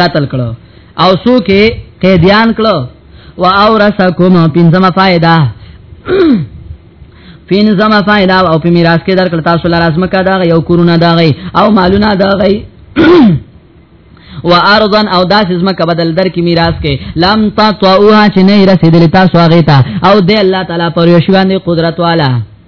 قتل کړو او سو کې قیدیان کړو وا اورثکم پنځمه فائدہ فین زما فائدہ او په میراث کې درکړ تاسو لار ازمه کا دا یو کورونه دا غي او مالونه دا غي و ارضا او داس اسمه کا بدل در کی میراث کې لم تطوها چې نه رسیدل تاسو هغه ته او د الله تعالی پر یو شوان قدرت والا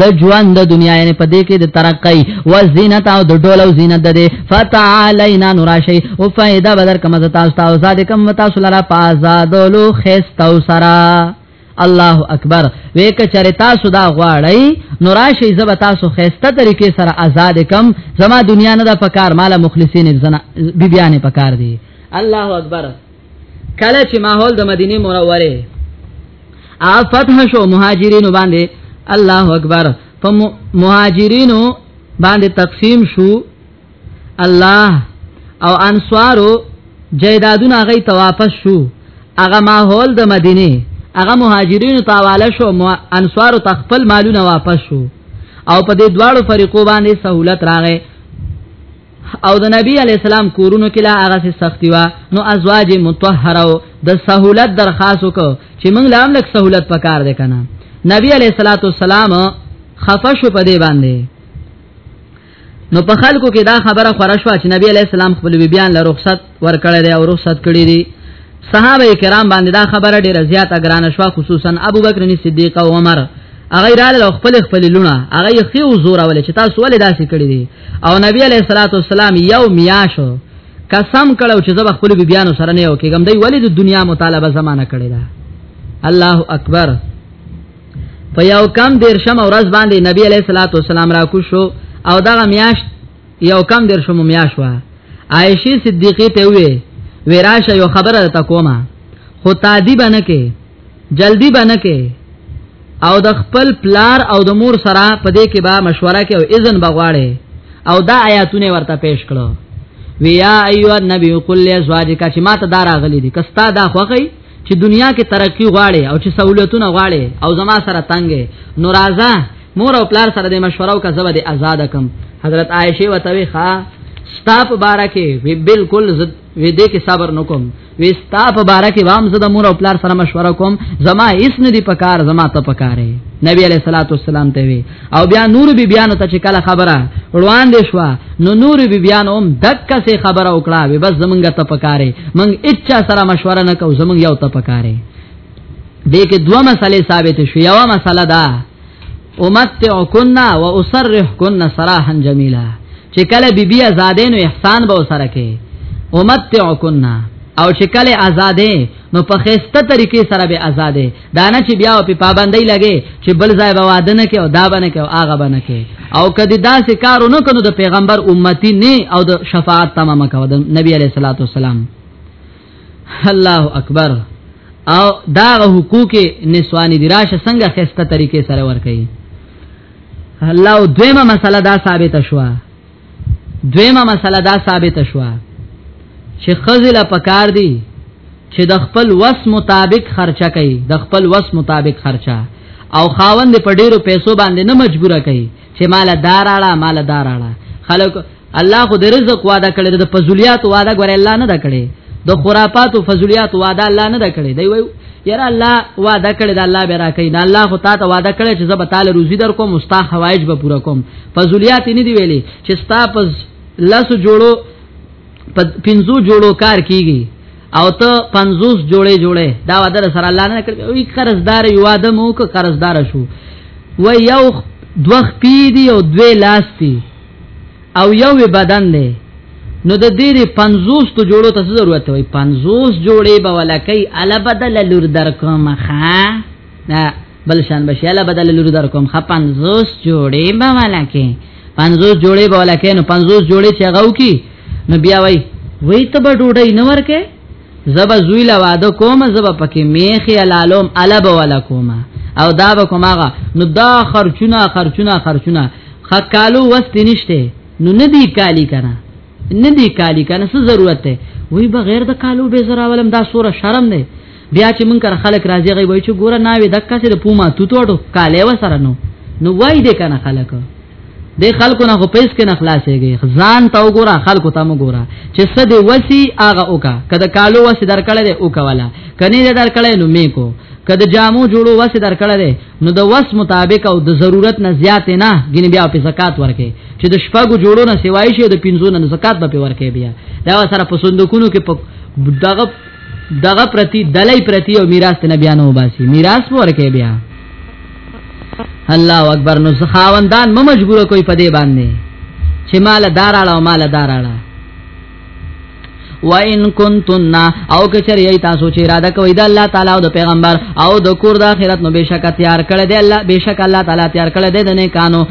د ژوند د دنیا یعنی په دې کې د ترقی و زینت او د ډول او زینت د دې فتعالینا نوراشی او فائدہ بدر کما زتا او آزاد کم تاسو لرا پازادولو خستو سرا الله اکبر وې کچره تاسو دا غواړی نوراشی زب تاسو خسته طریقې سره آزاد کم زما دنیا نه د پکار مال مخلصین زنا بیبیانه پکار دی الله اکبر کله چې ماحول د مدینه منوره ا فتح شو مهاجرینو باندې الله اکبر په مهاجرینو باندې تقسیم شو الله او انصارو جیدادونه غي توافش شو هغه ماحول د مدینه هغه مهاجرینو تاواله شو انصارو تخپل مالونه واپس شو او په دې دواړو فریقو باندې سہولت راغې او د نبی علی السلام کورونو کې لا هغه سختی وا نو ازواج متطهره د سہولت درخواست وکړ چې موږ لا هم لک سہولت پکار دی کنه نبی علی صلوات والسلام خفش په دی باندې نو په خلکو کې دا خبره خورشوا چې نبی علی السلام خپل بیان له رخصت ور کړی دی او رخصت کړی دی صحابه کرام باندې دا خبره ډیره زیاته ګرانه شو خصوصا ابو بکر صدیق او عمر هغه رااله خپل خپل لونه هغه خيو زور ول چې تاسو ولې داسې کړی دي او نبی علیہ الصلوۃ والسلام یو میاشو قسم کړو چې زب خپل بیانو سره نه وکم دی ولې د دنیا مطالبه زمانہ کړی دا الله اکبر په یو کم دیر شم ورځ باندې نبی علیہ الصلوۃ والسلام را کو شو او دغه میاشت یو کم در شوم میا شو عائشه صدیقه ته وی وراشه یو خبره تا کومه خو تادی بنه کې جلدی بنه کې او د خپل پلار او د مور سره په دې کې به مشوره کې او اذن بغواړي او دا آیاتونه ورته پیش کړو ویا ایو النبی قل لازواجک چې ما ته دارا غلی دي کستا دا خوخی چې دنیا کې ترقی غواړي او چې سہولتونه غواړي او زما سره تنګ نو راځه مور او پلار سره د مشوره او کزبه د آزاد کم حضرت عائشه وتوي ښا ستاپ بارکه وی بالکل زد وی دې کې صبر نکوم وی ستاپ بارکه وام زده مور او پلار سره مشوره کوم زما هیڅ نه دی پکار زما ته پکاره نبی علیہ الصلوۃ والسلام ته وی او بیا نور بی بیانو ته چې کله خبره روان دي شو نو نور بی بیانو هم دکا سه خبره وکړه به بس زمونږ ته پکاره مونږ اچا سره مشوره نه کو زمونږ یو ته پکاره دې کې دوه مسلې ثابت شو یو مسله دا امتعکنا واسرحکنا سراحا جمیلا چې کله بی بی آزادې نو احسان به وسره کې امتعکنا او چې کله آزادې نو په خسته طریقې سره به آزادې دانه چې بیا په پابندۍ لګي چې بل ځای به واده نه کوي او دا به نه کوي او هغه به نه کوي او کدی داسې کارو نه کړو د پیغمبر امتی نه او د شفاعت تمامه کوي د نبی علیه الصلاۃ والسلام الله اکبر او دا حقوق نسوانی دی راشه څنګه خسته طریقې سره ور کوي الله دویمه مسله دا ثابت شوه دویمه مسله دا ثابت شوه چې خزل پکار دی چې د خپل وس مطابق خرچه کوي د خپل وس مطابق خرچه او خاوند په ډیرو پیسو باندې نه مجبور کوي چې مال داراړه مال داراړه خلک الله خو د رزق وعده کړی د فضولیات وعده غوړ الله نه دا کړی د خرافات او فضولیات وعده الله نه دا کړی دی وایو یاره الله وعده کړی دا الله به راکې دا الله خو تاسو وعده کړی چې زب تعالی روزي در کوم مستا حوایج به پورا کوم فضولیات نه دی ویلي چې ستا پس لاسو جوړو پنځو جوړو کار کیږي او ته 50 جوړې جوړې دا وعده سره الله نه کړی وی قرضدار یو وعده مو کو قرضدار شو و یو دوخ پی دی او دوی لاس دی او یو بدن دی نو د دې 50 تو جوړو ته ضرورت وي 50 جوړې به ولکې ال بدل لور در کوم ها دا بل شان بشي ال بدل لور در کوم ها 50 جوړې به ولکې 50 جوړې به ولکې نو 50 جوړې چې غو کی نو بیا وای وې ته به ډوډۍ نه ورکه زبا زوی لا واده کوم زبا پکې میخي علالم الب ولا کوم او دا به کومه نو دا خرچونه خرچونه خرچونه خکالو وست نشته نو ندی کالی کنه ندی کالی کنه څه ضرورت ده وی بغیر د کالو به زرا ولم دا سوره شرم نه بیا چې مونږ کر خلک راځي غي وای چې ګوره ناوې دکا سره پوما تو توټو کاله و سره نو نو وای دې کنه خلک د خلکو نه خو پیس کې نه خلاصيږي ځان ته وګوره خلکو ته وګوره چې څه دی وسی هغه وکا کله کالو وسی درکړل دی وکا والا کني دې درکړل نو مې کو کله جامو جوړو وسی درکړل دی نو د وس مطابق او د ضرورت نه زیات نه ګین بیا په زکات ورکې چې د شپږو جوړو نه سیوای شي د پنځو نه زکات به ورکې بیا دا سره په صندوقونو کې په دغه دغه پرتی دلای پرتی او میراث نه بیانو باسي میراث ورکه بیا الله اکبر نو سخاوندان م مجبور کوي په دې باندې چې مال داراله او مال داراله وَإِن كُنتُنَّ او کچر یی تاسو چې اراده کوي د الله تعالی او د پیغمبر او د کور د آخرت نو بشک تیار کړی دی الله بشک الله تعالی تیار کړی دی د نه کانو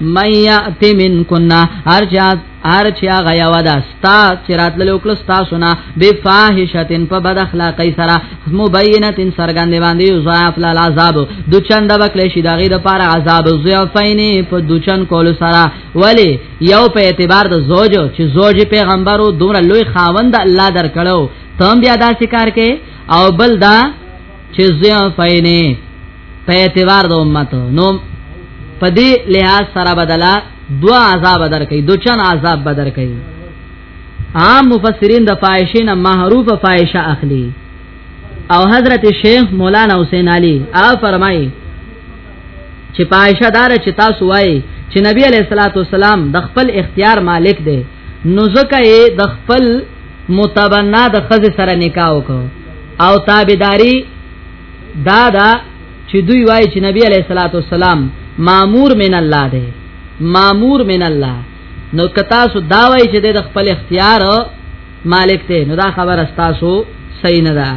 من یات من کنا ارجات ارچیا غیا ودا ستا چرات لوکل ستا سنا بے فاحشتن په بد اخلاقی سرا مبینتن سرګند باندې یضاعف لا عذاب دو چند بکلی شي داغه د پاره عذاب ضعفین په دو چن کول سرا ولی یو په اعتبار د زوج چې زوج پیغمبرو دومره لوی خاوند الله درکړو تم بیا دا شکار کې او بل دا چې ضعفین په اعتبار د امت نو په دې لحاظ سره بدلا دو عذاب در کوي دو چن عذاب بدر کوي عام مفسرین د فاحشین معروف فاحشه اخلي او حضرت شیخ مولانا حسین علی ا فرمایي چې فاحشه دار چې تاسو وایي چې نبی علیہ الصلوۃ والسلام د خپل اختیار مالک دی نو ځکه د خپل متبنا د خزه سره نکاح وکړ او تابعداري دا دا چې دوی وایي چې نبی علیہ الصلوۃ والسلام مامور من الله دی مامور من الله نو کتا سو دا وایي چې د خپل اختیار مالک ته نو دا خبر استاسو صحیح نه ده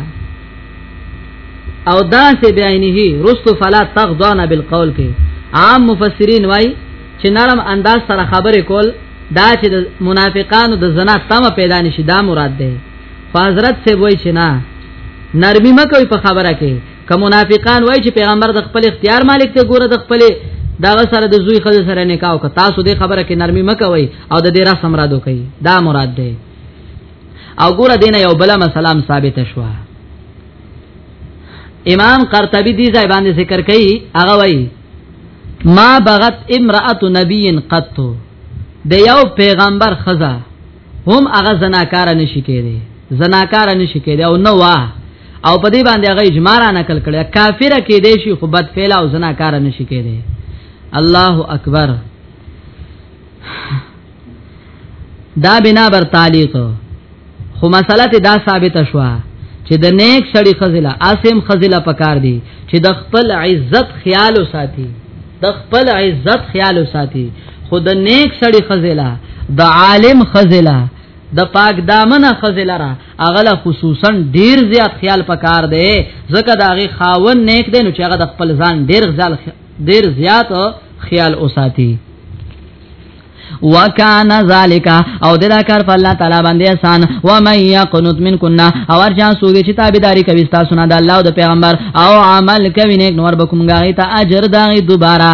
او دا سه بعینه رستو فلا تغضون بالقول کې عام مفسرین وای چې نرم انداز سره خبرې کول دا چې د منافقانو د زنا تمه پیدا نشي دا مراد ده فازرت سے وای چې نه نرمي مکوې په خبره کې که منافقان وای چې پیغمبر د خپل اختیار مالک ته ګوره د خپل دا سره د زوی خزه سره نکاح وکړه تاسو دې خبره کې نرمي مکوي او د دې را سمرادو کوي دا مراد دی او ګوره دینه یو بل مسالم ثابت شو امام قرطبي دې ځای باندې ذکر کوي هغه وایي ما بغت امراه نبی قط د یو پیغمبر خزه هم هغه زناکار نشي کېدی زناکار نشي کېدی او نو واه او په دې باندې هغه اجماع را نقل کړي کافر کې دی شي خو بد فعل او زناکار نشي کېدی الله اکبر دا بنا بر تعلیق خو مسله ته دا ثابت شوه چې د نیک سړی خزله اسیم خزله پکار دی چې د خپل عزت خیال وساتي د خپل عزت خیال وساتي خود نیک سړی خزلا د عالم خزلا د پاک دامنه خزلا را اغلا خصوصا ډیر زیات خیال پکار دی زکه دا غي خاون نیک دی نو چې هغه د خپل ځان ډیر ځل ډیر زیات خیال اوساتی وکانا ذالک او دا کار په الله تعالی باندې آسان و من یقنط منکن او ارجا سوګی چې تابعداري کوي تاسو نه د الله او د پیغمبر او عمل کوي نیک نور بکوم غاړي ته اجر داغي دوباره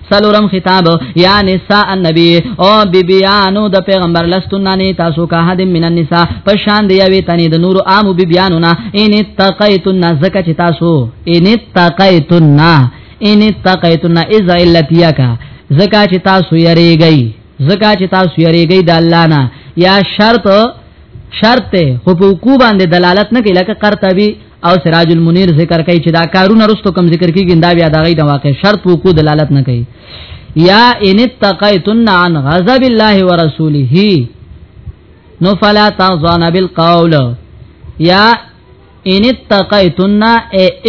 سلورم خطاب یا نساء النبی او بیبیانو د پیغمبر لستنانی تاسو کا حد من النساء په شان دی یوی تنی د نور عام بیبیانو نا ان تقیتن زکه چې تاسو ان تقیتن ان تقیتن از علتیا کا زکه چې تاسو یریږئ زکه چې تاسو یریږئ د الله نه یا شرط شرط خو په کو باندې دلالت نه کوي لکه قرطبي او سراج المنیر ذکر کوي چې دا کارونه رستو کم ذکر کیږي دا بیا دغه د واقع شرط وو کو دلالت نه کوي یا ان اتقیتن عن غضب الله ورسوله نو فلا تغضن بالقول یا ان اتقیتن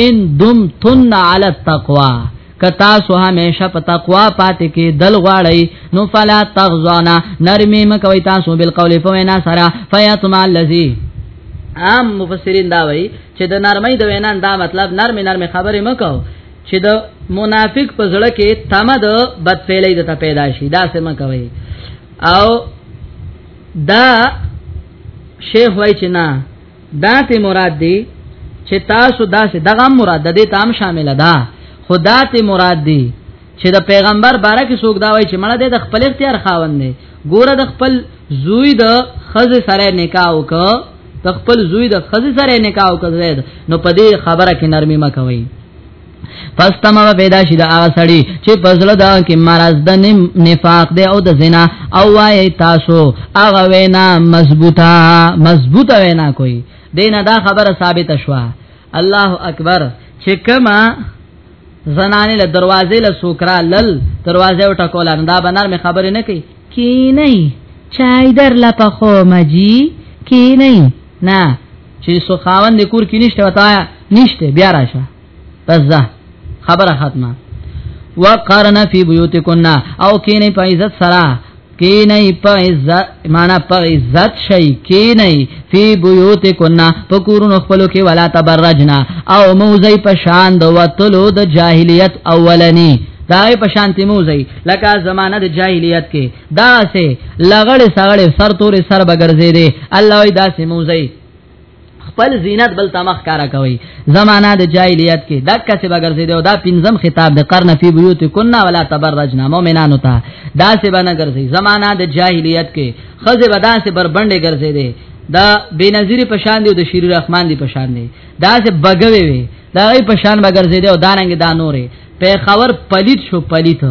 ان دمتن علی التقوا کتا سو همیشه په تقوا پاتې کې دل غواړی نو فلا تغزانا نرمی مکوي تاسو بل قول په وینا سره فیاتم الذی عام مفسرین دا وایي چې د نرمۍ د وینا دا مطلب نرم نرم خبرې مکو چې د منافق په زړه کې تمه د بدفعلی د پیدا شي دا څه مکوي او دا شیخ وای چې نه دا ته مراد دی چې تاسو داسې دغه مراد د دې تام شامل ده خدا ته مراد دی چې د پیغمبر باره کې څوک دا وایي چې مړه د خپل اختیار خاوند دی ګوره د خپل زوی د خزه سره نکاح وک د خپل زوی د خزه سره نکاح وک زید نو په دې خبره کې نرمي ما کوي فاستمر پیدا شي دا هغه سړی چې پزړه دا کې مرز د نفاق دی او د زنا او وای تاسو هغه وینا مضبوطه مضبوطه وینا کوي دینه دا خبره ثابت شوه الله اکبر چې کما زنانه له دروازې له سوکرا لل دروازه او ټکول نه دا بنر می خبرې نه کوي کی نه چای در لا په خو مجی کی نه نه چې سو خاوند کور کې نشته وتا نشته بیا راشه بس ده خبره ختمه وقرن فی بیوتکن او کینې په عزت سره کینې په عزت معنا په عزت شي کینې فی بیوتکن په کورونو خپل کې ولا تبرجنا او موزی په شان د وتلو د جاهلیت اولنی دای په شانتی موزی لکه زمانہ د جاهلیت کې دا سه لغړ سغړ سر تور سر بغرزې دي الله وی دا سه موزی خپل زینت بل تمخ کارا کوي زمانہ د جاهلیت کې دک څه بغیر زیدو دا پنځم خطاب د قرن فی بیوت کنا ولا تبرجنا مؤمنانو ته دا څه بنه ګرځي زمانہ د جاهلیت کې خزه ودا څه بربندې ګرځي دي دا بنظیر په شان دی او د شیر الرحمن دی په شان دی دا څه بغوي وي دا غي په شان بغیر زیدو او دانګ دا نورې په خبر پلیت شو پلیت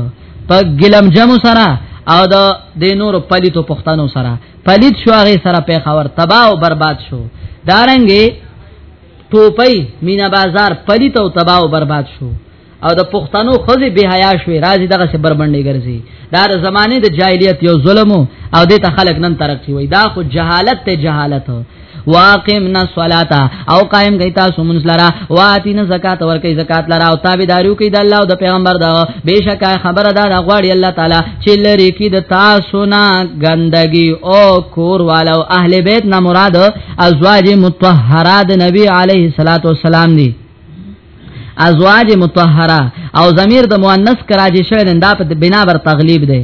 په ګلم جمو سره او د دینور پلیتو پښتنو سره پلید شو هغه سره په خبر تباہ او برباد شو دارنګي ټوپۍ مینا بازار پلیت او تباہ او برباد شو او د پښتنو خزي به حیا شوې راځي دغه سه بربندې ګرځي دا د زمانه د جاهلیت یو ظلم او د ته خلک نن ترقی وای دا خو جهالت ته جهالت واقمنا الصلاه او قائم گئی تاسو مونږ لرا واتینا زکات ور کوي زکات لرا او تابعداریو کوي د الله او د پیغمبر دا بهشکه خبره ده غواړي الله تعالی چې لری کی د تاسو نه ګندګي او کور والو اهل بیت نه مراد ازواج مطهرات نبی علیه الصلاۃ والسلام دي ازواج مطهره او ضمیر د مؤنث کراجی شوی دا په بنا بر تغلیب دی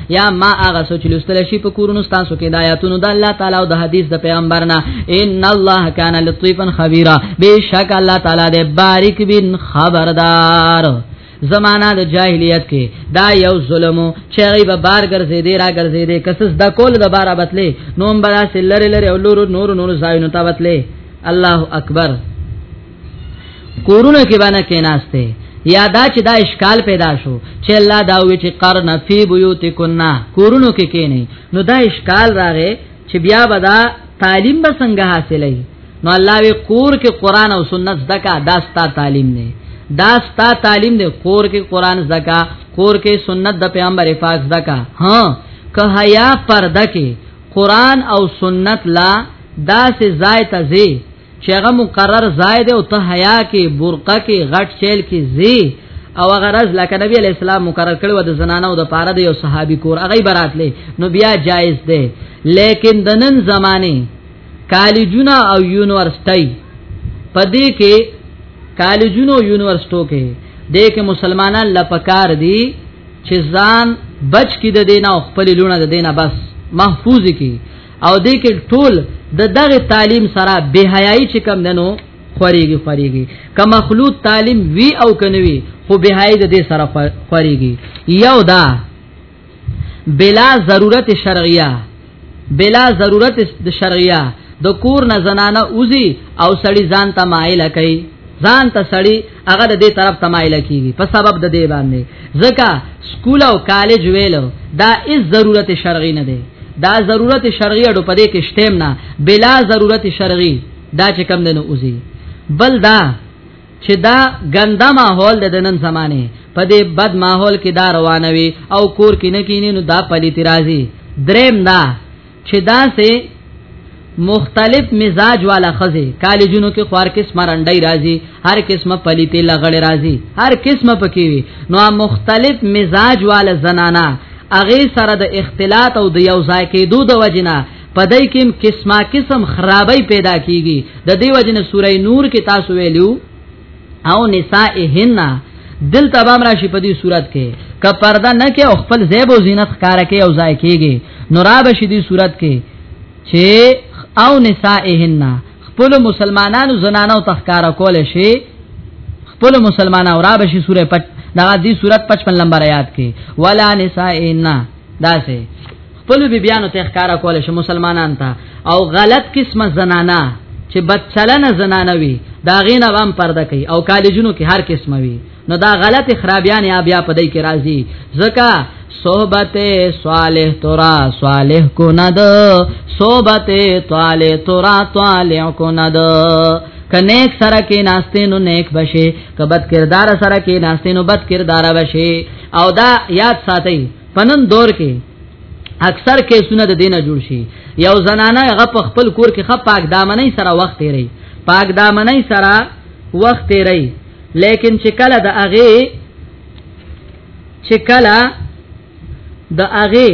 یا ما هغه سوچ لستل شي په کورونو تاسو کې د آیاتونو د الله تعالی او د حدیث د پیغمبر نه ان الله کان لطیفا خبیرا بشک الله تعالی دې باریک بن خبردار زمانہ د جاهلیت کې دا یو ظلم چې غي به بار ګرځې دی را ګرځې دی کسس د کول د بارا بتلې نوم برا سلره لره او لور نور نور زاینو تا بتلې الله اکبر کورونه کې باندې کیناسته یا دا چې دا اشکال پیدا شو چې الله دا وی چې قرن فی بیوتکنا کورونو کې کینې نو دا اشکال راغې چې بیا بدا تعلیم به څنګه حاصلې نو الله وی کور کې قران او سنت زکا دا ستا تعلیم نه دا ستا تعلیم نه کور کې قران زکا کور کې سنت د پیغمبر پاک زکا ها که حیا پرده کې قران او سنت لا دا سه زای ته چې هغه مقرر ځای دی او ته حیا کې برقه کې غټ چیل کې زی او غرض لکه نبی علی السلام مقرر کړو د زنانو د پاره د یو صحابي کور هغه براتلې نو بیا جایز دی لیکن د نن زمانه کالجونه او یونیورسيټي پدې کې کالجونو او یونیورسيټو کې د کې مسلمانان لپکار دي چې ځان بچ کې د دینه او خپل لونه د دینه بس محفوظ کی او دې کې ټول د دغه تعلیم سره به حیاي چې کم دنو خوريږي خوريږي که مخلوط تعلیم وی او کنوي خو به حیاي د دې سره خوريږي یو دا بلا ضرورت شرعیه بلا ضرورت د شرعیه د کور نه زنانه اوزي او سړی ځان ته مایل کوي ځان ته سړی هغه د دې طرف تمایل کیږي په سبب د دې باندې ځکه سکول او کالج ویلو دا هیڅ ضرورت شرعي نه دی دا ضرورت شرعي اډو پدې کې شتم نه بلا ضرورت شرعي دا چې کم دنو اوزي بل دا چې دا ګنده ماحول د نن زمانه په دې بد ماحول کې دا روانوي او کور کې نه کینې نو دا پلي ترازي دریم دا چې دا سه مختلف مزاج والا خزه کالجونو کې خوار قسمه رنډي راځي هر قسمه پلیته لغړې راځي هر قسمه پکې وي نو مختلف مزاج والا زنانا اغه سره د اختلاط او د یو ځای کېدو د وجنه پدای کې قسمه قسم خرابې پیدا کیږي د دې وجنه سورې نور کې تاسو ویلو او نسائهن دل تبام راشي په دې صورت کې ک پرده نه کې او خپل زیب او زینت ښکار کې او ځای کېږي نو را بشي دې صورت کې چې او نسائهن خپل مسلمانانو زنانو تخکار کول شي خپل مسلمانانو را بشي سوره پټ دا دې صورت 55 نمبر آیات کې ولا نسائهن دا سه خپل بیبيانو ته ښکارا کول شي مسلمانان ته او غلط قسمه زنانا چې بد چلنه زنانه وي دا غینه هم پرده کوي او کالجونو کې هر قسمه وي نو دا غلط خرابیان یا بیا پدای کې راځي زکا صحبت صالح تورا صالح کو ند صحبت طالح تورا طالح کو ند کنیک سره کې ناستینو نیک بشي کبد کردار سره کې ناستینو بد کردار بشي او دا یاد ساتي پنن دور کې اکثر کیسونه د دینه جوړ شي یو زنانه هغه په خپل کور کې خپ پاک دامنې سره وخت تیری پاک دامنې سره وخت تیری لیکن چې کله د هغه چې کله د هغه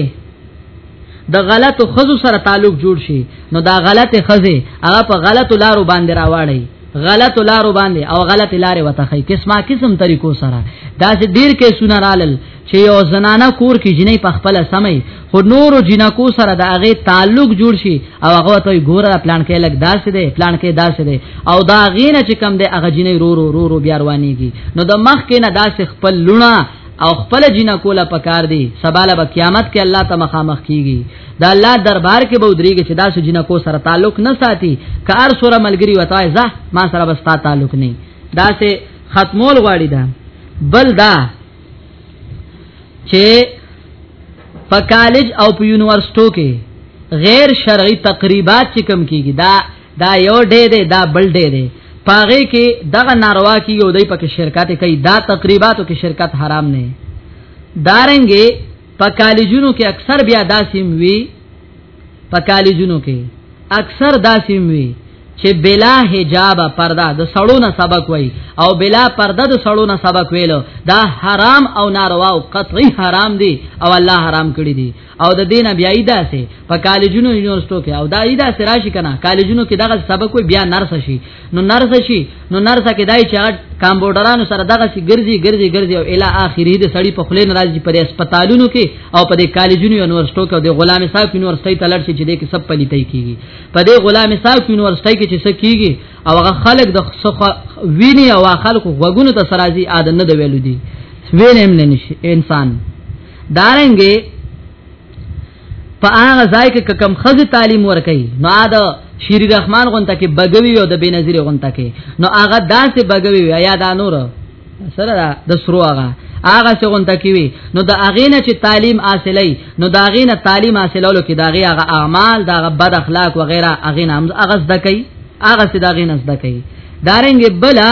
د غلط خزو سره تعلق جوړ شي نو دا غلط خزه هغه په غلط لارو باندې راوړي غلط لارو باندې او غلط لارې وتخی قسمه قسم طریقو سره دا چې ډیر کې سونه رالل چې یو زنانه کور کې جنې په خپل سمې خو نورو جنکو سره د هغه تعلق جوړ شي او هغه ته ګوره پلان کې لګ داسې دی پلان کې داسې دی او دا غینه چې کم دی هغه جنې رو رو رو رو بیا روانيږي نو د مخ کې نه داسې خپل لونه او خپل جنکو لا پکار دی سباله به قیامت کې الله ته مخامخ کیږي دا الله دربار کې به ودرېږي چې دا سجنه کو سره تعلق نه ساتي کار سره ملګری وتاي زه ما سره بس تا تعلق نه دا سه ختمول غواړي دا بل دا چې په کالج او په یونیورسيټو کې غیر شرعي تقریبات چې کم کیږي دا دا یو ډې دی دا بل ډې دی پاغه کې دغه ناروا کی یو دی پکې شرکت کوي دا تقریباتو کې شرکت حرام نه دارنګي په کالجونو کې اکثر بیا داسیم وی په کالجونو کې اکثر داسیم وی چې بلا حجاب پرده د سړو نه سبق وای او بلا پرده د سړو نه سبق ویل دا حرام او ناروا او قطعی حرام دی او الله حرام کړی دی او د دین بیا ایدا سه په کالجونو یونیورسيټو کې او دا ایدا سه راشي کنه کالجونو کې دغه سبق وای بیا نرس شي نو نرس شي نو نرسه کې دای چې کمپیوټرانو سره دغه سي ګرځي ګرځي ګرځي او اله اخري د سړی په خلین راځي پر هسپتالونو کې او په دې کالجونو یونیورسيټو کې د غلام صاحب یونیورسيټي ته لړ شي چې دې کې سب پلیتای کیږي په دې غلام صاحب یونیورسيټي کې چې څه کیږي او هغه خلک د څخه ویني او خلکو غوګونو ته سرازي عادت نه دی ویلو دي وینم نه نشي انسان دارنګي په هغه ځای کې کم خزي تعلیم ورکي نو دا شیر رحمان غونته کې بګوي او د بنظیر غونته کې نو هغه داسې بګوي یا دا نور سره دا د سرو هغه هغه څه غونته کې وي نو د هغه نه چې تعلیم حاصلې نو د هغه نه تعلیم حاصلولو کې د هغه هغه اعمال د هغه بد اخلاق و غیره هغه نه هغه زده کوي هغه څه د هغه نه زده کوي دارنګ بلا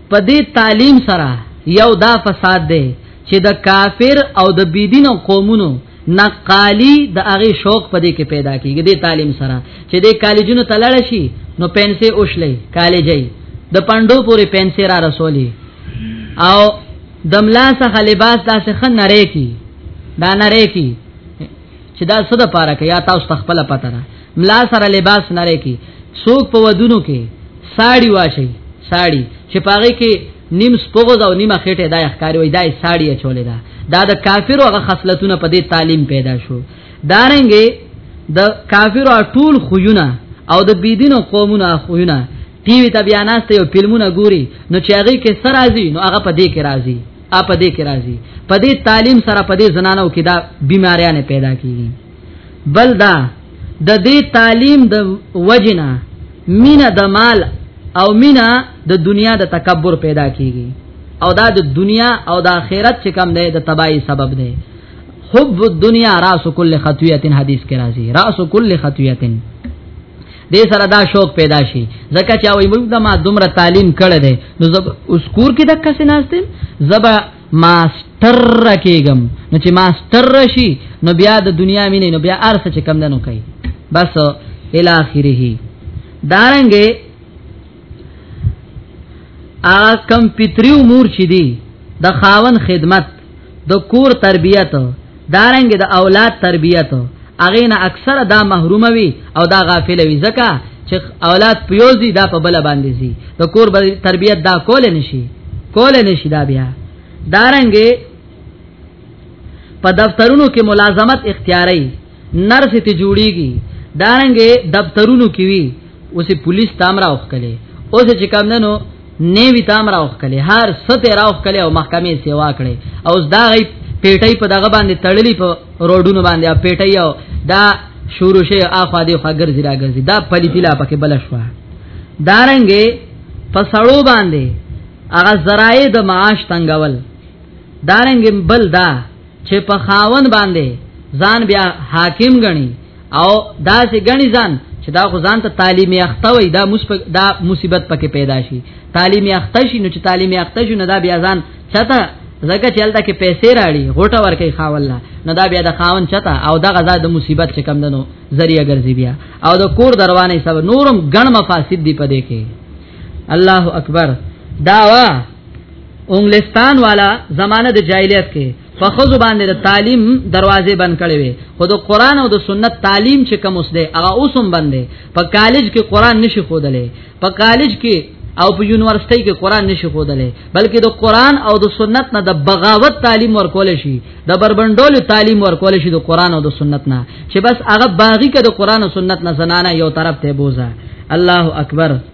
په دې تعلیم سره یو دا فساد دی چې د کافر او د بيدین او قومونو نقالی د هغه شوق په دې کې پیدا کیږي د تعلیم سره چې د کالجونو تلل شي نو پنسه اوښلې کالجې د پاندو پورې پنسه را رسولي او دملا څخه لباس داسې خن نری کی دا نری کی چې دا څه د پاره کې یا تاسو تخپل پته نه ملا سره لباس نه لري څوک په ودونو کې ساړي واشي ساړي چې پاره کې نیم سپوغز او نیمه خټه دای ښکاری وای دای ساړی چولې دا دا د کافرو هغه خصلتونه په دې تعلیم پیدا شو دارنګې د کافرو ټول خوونه او د بيدینو قومونه خوونه ټي وي ته بیا ناشته یو فلمونه ګوري نو چې هغه کې سر راځي نو هغه په دې کې راځي اپ دې کې راځي په دې تعلیم سره په دې زنانو کې دا بیماریاں پیدا کیږي بل دا د دې تعلیم د وجنا مینا د مال او مینا د دنیا د تکبر پیدا کیږي او دا د دنیا او د آخرت چې کم دی د تباہی سبب دی حب الدنیا راس کل خطیه حدیث کې راځي راس کل خطیه دې سره دا شوق پیدا شي ځکه چې وای موږ د ما دومره تعلیم کړی دی نو زب اوس کور کې د کس ناستم زبا ماستر کېګم نو چې ماستر شي نو بیا د دنیا مینه نو بیا ارسه چې کم دنو کوي بس الی اخره دارنګه ا کم پتری امور چي دي د خاون خدمت د کور تربيت دارنګ د اولاد تربیت اغه نه اکثر دا محروم وي او دا غافل وي ځکه چې اولاد پیوزي دا په بل باندې زی د کور تربیت دا کول نشي کول نشي دا بیا دارنګ په دفترونو کې ملازمت اختیاري نرس ته جوړیږي دارنګ دفترونو کې وي اوس پولیس تام راوخ کله اوس چې کم نه نو نیوی تام راوخ کله هر سته راوخ کله او محکمې سیوا کړي او دا غي پیټي په دغه باندې تړلې په روډونو باندې پیټي او دا شروع شي اخوا دی خو ګرځي را ګرځي دا پلیتی لا پکې بل شو دارنګې په سړو باندې هغه زراعي د معاش تنگول دارنګې بل دا چې په خاون باندې ځان بیا حاکم غني او دا چې غني ځان چې دا خو ځان ته تعلیمي اخته وي دا دا مصیبت پکې پیدا شي تعلیمي اخته شي نو چې تعلیمي اخته شي نو دا بیا ځان چاته زکه چلته کې پیسې راړي غوټه ورکې خاولا نو دا بیا د خاون چتا او دا غزا د مصیبت چې کم دنو ذریعہ ګرځي بیا او د کور دروانه سب نورم ګڼ مفاسد دی پدې کې الله اکبر داوا انګلستان والا زمانه د جاهلیت کې په خزو باندې د تعلیم دروازې بند کړې وي خو د قران او د سنت تعلیم چې کوم اوس دی هغه اوسم باندې په کالج کې قران نشي خودلې په کالج کې او په یونیورسيټي کې قران نشي خودلې بلکې د قران او د سنت نه د بغاوت تعلیم ورکول شي د بربندول تعلیم ورکول شي د قران او د سنت نه چې بس هغه باغی کې د قران او سنت نه زنانه یو طرف ته بوزا الله اکبر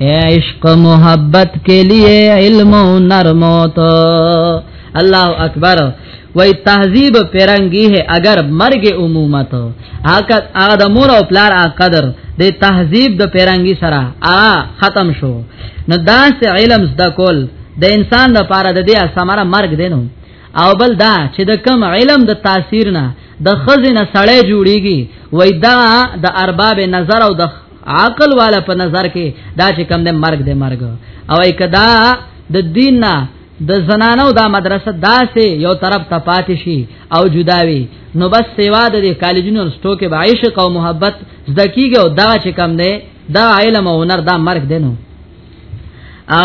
عشق محبت کے لیے علم و نرم و تو اللہ اکبر وای تهذیب پیرنګي ہے اگر مرګ عمومت هغه هغه د مور او پلار هغه قدر د تهذیب د پیرنګي سره هغه ختم شو نو داس علم زده کول د انسان لپاره د دې سمره مرګ دی نو او بل دا چې د کم علم د تاثیر نه د خزینه سړی جوړیږي وای دا د ارباب نظر او د عقل والا په نظر کې دا چې کم دې مرګ دې مرګ او ای کدا د دین نه د زنانو دا مدرسه داسې یو طرف ته پاتې شي او جداوي نو بس سیوا د کالجونو سټو کې به عشق او محبت زده کیږي او دا چې کم دی دا علم او هنر دا مرګ دی نو ا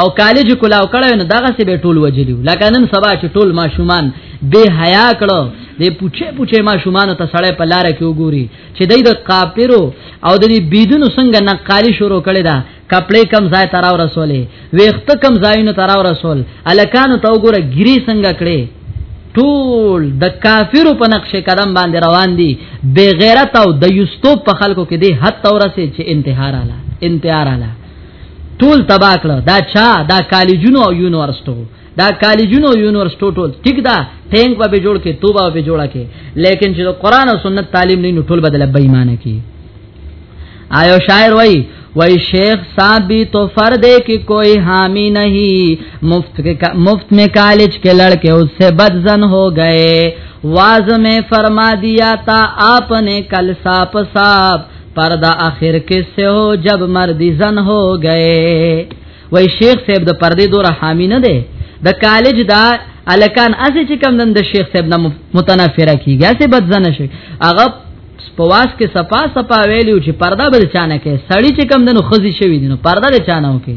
او کالج کلاو کړه نو دغه سی به ټول وجلیو لکه نن سبا چې ټول ماشومان به حیا کړه د پوچې پوچې ماشومان ته سړی په لار کې وګوري چې دای د قاپیرو او د بيدونو څنګه نقالی شروع کړي دا کپڑے کم ځای تراو رسولې ویخت کم ځایونو تراو رسول الکانو ته وګوره ګری څنګه کړي ټول د کافرو په نقش قدم باندې روان دي بے غیرت او د یوستو په خلکو کې دي حتی ورسه چې انتحار اعلی انتحار اعلی ټول تبا کړ دا چا دا کالجونو او یونیورسټو دا کالجونو یونیورسټو ټول ټیک دا ټینګ به جوړ کې توبه به جوړه کې لیکن چې قرآن او سنت تعلیم نه ټول بدل به ایمان کې آیو شاعر وای وای شیخ ثابت تو فرد کی کوئی حامی نہیں مفت کے مفت میں کالج کے لڑکے اس سے بدزن ہو گئے واز میں فرما دیا تھا آپ نے کل ساپ ساپ پردا اخر کې سه هو جب مردی زن هو گئے وای شیخ صاحب د پردې دوره حامی نه دی د کالج دا الکان اسی چې کم دند شیخ صاحب نه متنفره کیږي اسی بد زنه شي هغه پواس کې صفا صفا ویلو چې پردا بل چانه کې سړی چې کم دنو خزي شوی دینو پردا له چانه وکي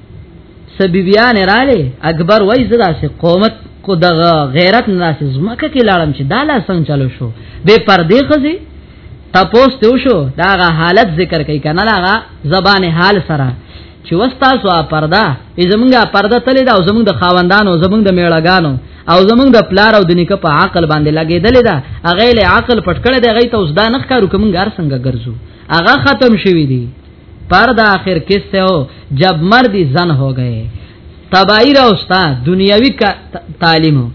سبيبيان رااله اکبر وای زدا سه قومت کو دغه غیرت نه سه زمکه کې لاړم چې دا لا څنګه چلو شو به پردې خزي تپوس ته شو داغه حالت ذکر کوي کنه لاغه زبان حال سره چې وستا سو پردا ای زمونږه پردا تلې دا او زمونږ د خاوندانو زمونږ د میړګانو او زمونږ د پلار او د نیکه په عقل باندې لګېدلې دا هغه له عقل پټکړه دی هغه ته اوس دا نخ کارو کوم ګار څنګه ګرځو هغه ختم شوی دی پر دا آخر کسته ہو جب مردی زن ہو گئے تبایی را استا دنیاوی کا تعلیم ہو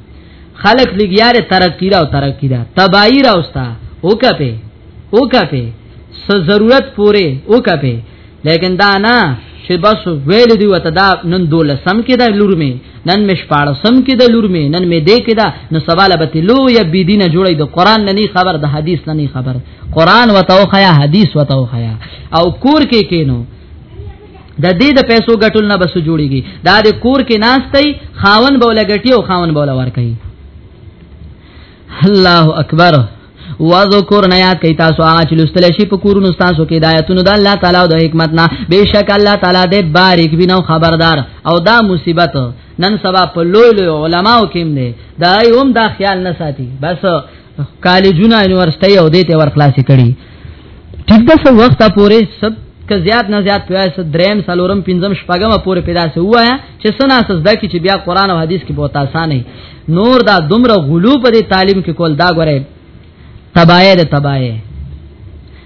خلق لګیاره ترقی را او ترقی دا تبایی را استا او کپه او کپه س ضرورت پوره او کپه لیکن دا نه چې بس ویل دی وته دا نن دوله سم کې دا لور می نن مې شپاړه سم کې دا لور می نن مې دې کې دا نو سوال به تی لو یا بی دینه جوړې د قران نه نه خبر د حدیث نه نه خبر قران وتاو خیا حدیث وتاو خیا او کور کې کینو د دې د پیسو ګټل نه بس جوړیږي دا د کور کې ناشتي خاون بوله ګټي او خاون بوله ور کوي الله اکبر وذکر نه یاد کوي تاسو هغه چې لستل شي په کورونو تاسو کې دایتونو د الله تعالی او د حکمت نه بهشک الله تعالی دې باریک بینو خبردار او دا مصیبت نن سبا په لوی لوی علماو کې هم دی دا هم دا خیال نه ساتي بس کالجونه یونیورسيټي او دې ته ور خلاص کړي ټیک ده سو وخت پورې سب که زیات نه زیات پیاس دریم سالورم پنځم شپږم پورې پیدا سو وایا چې سنا سزدا کې چې بیا قران او حدیث کې بہت آسان نه نور دا دومره غلو په تعلیم کې کول دا غره تبایه ده تبایه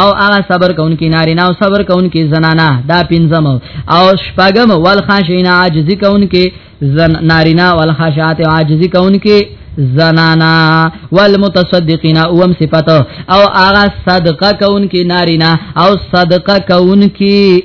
او هغه صبر کوونکی نارینه او صبر کوونکی زنانه دا پنځم او شپږم والخاشعين عاجزي کوونکی زن نارینه والخاشعات عاجزي کوونکی زنانا والمتصدقین اوم صفت او آغا صدقه کون کی نارینا او صدقه کون کی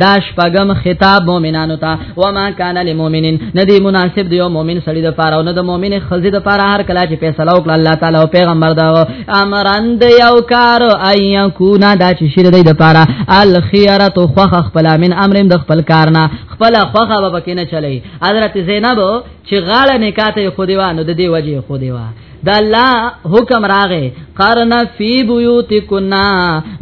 دا شپغم خطاب مؤمنانو ته و ما کان للمؤمنین ندی مناسب دی مؤمن سړی د پاره او نه د مؤمن خزی د پاره هر کله چې فیصله وکړه الله تعالی او پیغمبر دا امرند یو کار ایا کو نه دا چې شر دی د پاره الخيرت خوخ خپل من امرم د خپل کارنا خپل خوخه به پکې نه چلی حضرت زینب چې غاړه نکاته خو دیوانو د دی وجه خو دیوانو د الله حکم راغې قرنا فی بیوتکنا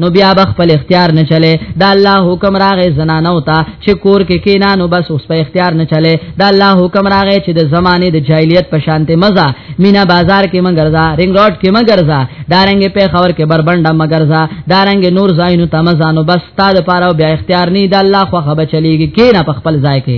نو بیا به خپل اختیار نه چلے د الله حکم راغې زنانو ته چې کور کې کینا نو بس اوس په اختیار نه چلے د الله حکم راغې چې د زمانه د جاهلیت په شانته مزه مینا بازار کې مګرزا رنگ روډ کې مګرزا دارنګ په خور کې بربنده مګرزا دارنګ نور زاینو تمزانو بس تا د پاره بیا اختیار نه د الله خو خبر چلیږي کینا په خپل ځای کې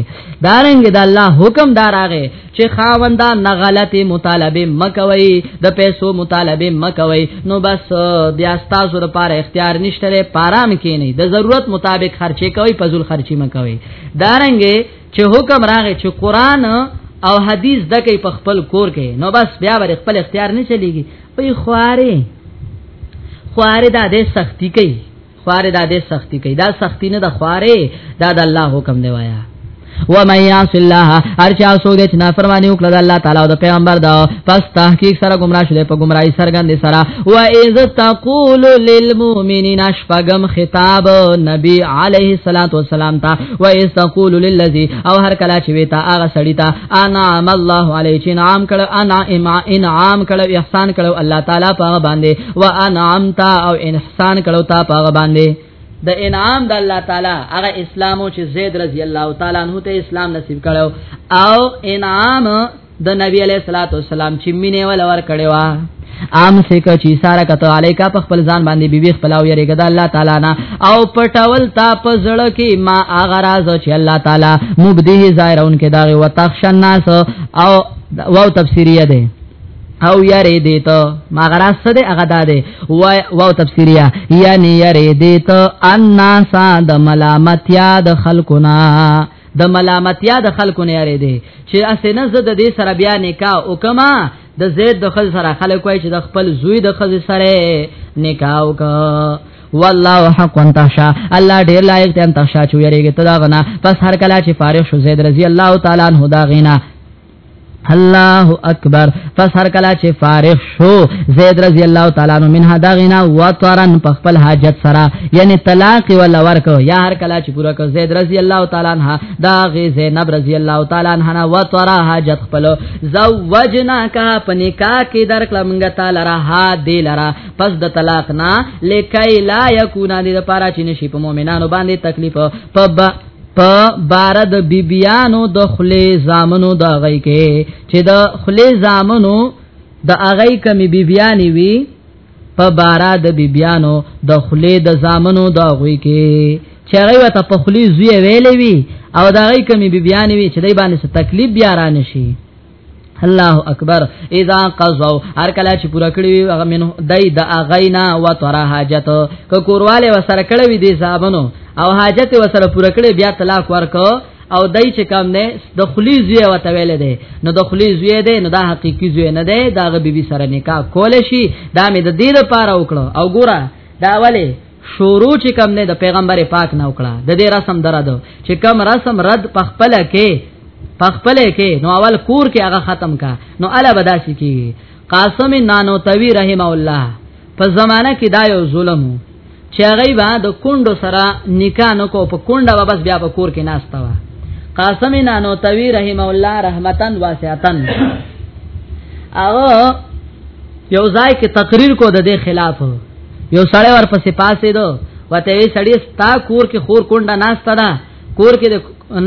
دارنګ د الله حکم دار راغې چې خاوندا نه غلطي مطالبه مکوي د پیسو مطالبه مکوي نو بس بیا تاسو لپاره اختیار نشته پارام کې نه د ضرورت مطابق خرچه کوي پزول خرچي مکوي دارنګي چې حکم راغی چې قران او حدیث دکې په خپل کور کې نو بس بیا ور خپل اختیار نه چلیږي په خواري خواري دا د سختی کوي خواره دا دې سختی کوي دا سختی نه د خواره دا د الله حکم دی وایا و من یعص الله ارچا سوګ چې نافرمانی وکړه د الله تعالی او د پیغمبر دا پس تحقیق سره گمراه شوه په گمراهی سرګند سره و اذ تقول للمؤمنین اشفغم خطاب نبی علیه الصلاۃ والسلام تا و اذ تقول للذی او هر کلا چې ویتا هغه سړی تا انعم الله علیه چې نام کړه انا انعام کړه احسان کړه الله تعالی په باندې وانعمت او انحسان کړو تا پاغه باندې د انعام د الله تعالی هغه اسلام چې زید رضی الله تعالی عنہ ته اسلام نصیب کړو او انعام د نبی علیہ الصلوۃ والسلام چې مینه ول ور کړو عام سکه چې سارا کته الیکا په خپل ځان باندې بیبي خپل او یریګه د الله تعالی نه او پټول تا په زړه کې ما اغه راز چې الله تعالی مبدیه ظاهرون کې داغه وتخش الناس او واو تفسیریه ده او یری دیتا ما غرا سده هغه داده وای واو تفسیریا یعنی یری دیتا ان سا د ملامتیا د خلقنا د ملامتیا د خلکو نه یاري دي چې اسنه زه د دې سره بیا نکاح وکما د زید د خل سره خلک وای چې د خپل زوی د خل سره نکاح وکا والله حق ان تخشا الله ډیر لایق دی ان تخشا چې یریږي ته دا غنا پس هر کله چې فارغ شو زید رضی الله تعالی عنہ دا غینا الله اکبر پس هر کله چې فارغ شو زید رضی الله تعالی عنہ منها داغینا وطرن په خپل حاجت سره یعنی طلاق ولا ورکو یا هر کله چې پورا کو زید رضی الله تعالی عنہ داغه زینب رضی الله تعالی عنہ وطرا حاجت خپل زوجنا کا پنیکا کې درکړه مونږه تعالی را ها دی لرا پس د طلاق نه لکای لا یکونا دې لپاره چې نشي په مؤمنانو باندې تکلیف په په بار د بیبیانو د خلی زامنو د غی کې چې د خلی زامنو د اغی کمی بیبیانی وی په بار د بیبیانو د خلی د زامنو د غی کې چې هغه وته په خلی زوی ویلې وی او د غی کمی بیبیانی وی چې دای باندې څه تکلیف بیا را نشي الله اکبر اذا قضوا هر کله چې پورا کړی وي هغه منو دای د اغینا و تر حاجت ک کورواله وسره کړی وي دي صاحبانو او حاجت وسره پورا کړی بیا طلاق ورکو او دای چې کم نه د خلی زوی وته ویل دی نو د خلی زوی دی نو دا حقيقي زوی نه دی دا غ بيبي سره نکاح کول شي دا مې د دې لپاره وکړو او ګوره دا ولی شورو چې کم نه د پیغمبر پاک نه وکړه د دې رسم درادو چې کم رسم رد پخپل کې پخپل کې نو اول کور کې هغه ختم کا نو الا بداسي کې قاسم نانو توی رحم الله په زمانہ کې دا یو ظلم چې هغه با د کندو سره نکاح نه کو په کنده و بس بیا په کور کې ناشتا و قاسم نانو توی رحم الله رحمتن واسعتن او یو ځای کې تقریر کو د دې خلاف یو سړی ورپسې پاسې دو وته وی سړی ستا کور کې خور کونډه ناشته ده کور کې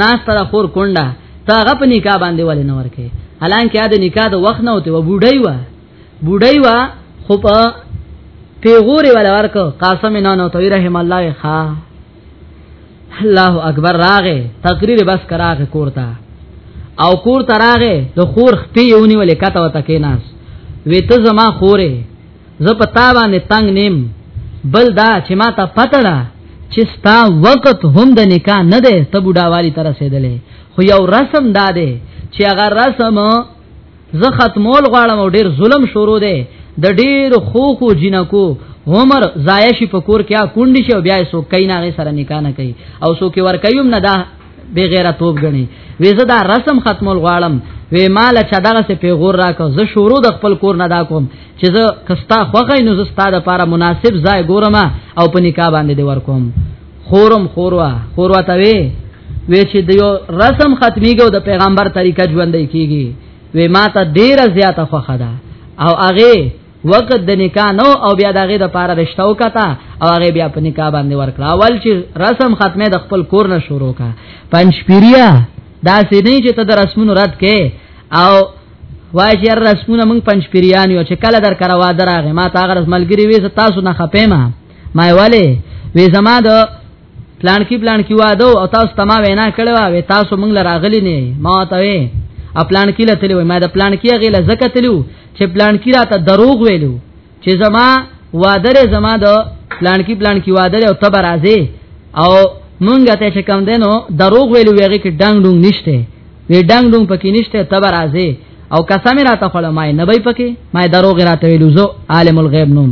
ناشته ده خور کونډه تا هغه په نکاح باندې ولې نه ورکه الان کې د نکاح د وخت نه وته و بوډای و بوډای و خو په پیغوري ولا ورکو قاسم نه نو توي رحم الله ښا الله اکبر راغه تقریر بس کراغه کورتا او کور تراغه د خور خپې یونی ولې کته وته کې ناس وې ته زما خوره زه په تا باندې تنگ نیم بل دا چې ما ته پته ده چې ستا وخت هم د نکاح نه ده ته بډاوالی تر رسیدلې خو یو رسم دا ده چې هغه رسم زه ختمول غواړم او ډیر ظلم شروع دی د ډیر خوخو جنکو عمر ضایع شي په کور کې ا کونډي شي بیا سو کینا غي سره نکاح نه کوي او سو کې ور کوي نه دا بے غیرت توپ غني وې زه دا رسم ختمول غواړم وې مال چا دغه سه پیغور راکو زه شروع د خپل کور نه دا کوم چې زه کستا خوغې نو زه ستاده لپاره مناسب ځای ګورم او په نکاح باندې دی ور کوم خورم خوروا خوروا ته وی وی چې د یو رسم ختميږي د پیغمبر طریقه ژوندۍ کیږي وی ما ته ډیره زیاته خوخه ده او هغه وقت د نکاح نو او بیا دغه د پاره رشتہ وکتا او هغه بیا په نکاح باندې ورکړه اول چې رسم ختمه د خپل کور نه شروع کا پنځ پیریا دا سې نه چې ته د رسمونو رد کې او وای چې رسمونه موږ پنځ پیریان یو چې کله در کروا دراغه ما تا غرس ملګری وې تاسو نه خپېما ما والے وې زما د پلان کې پلان کې واده او تاسو تما وینا کړو او تاسو مونږ راغلی نه ما ته وې خپلان کې لته وې ما د پلان کې غل زکه تلو چې پلان کې راته دروغ ویلو چې زما وادر زما د پلان کې پلان کې وادر او تبر راځي او مونږ ته چې کم دینو دروغ ویلو ویغه کې ډنګ ډنګ نشته وی ډنګ ډنګ پکې نشته تبر راځي او قسم راته خړم ما نه بای پکې ما دروغ راته ویلو زو عالم الغیب نوم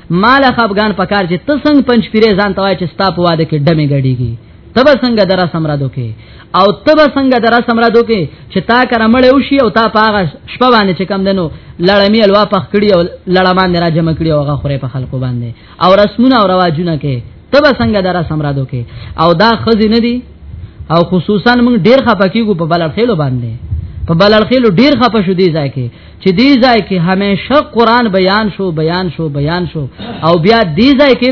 مال خپګان پکار چې ته څنګه پنځ پیره ځان توای چې ستا په واده کې ډمه غړيږي تب څنګه درا سمرادو کې او تب څنګه درا سمرادو کې چې تا کر مړ او شي او تا پاغه شپه باندې چې کم دنو لړمی الوا پخ کړی او لړمان نه را جمع کړی او هغه خوره په خلکو باندې او رسمونه او رواجونه کې تب څنګه درا سمرادو کې او دا خزي نه دي او خصوصا موږ ډیر خپکیږو په بلل خېلو باندې په بلل خېلو ډیر خپه شو دي ځکه چې دې ځای کې همیشه قران بیان شو بیان شو بیان شو او بیا دې ځای کې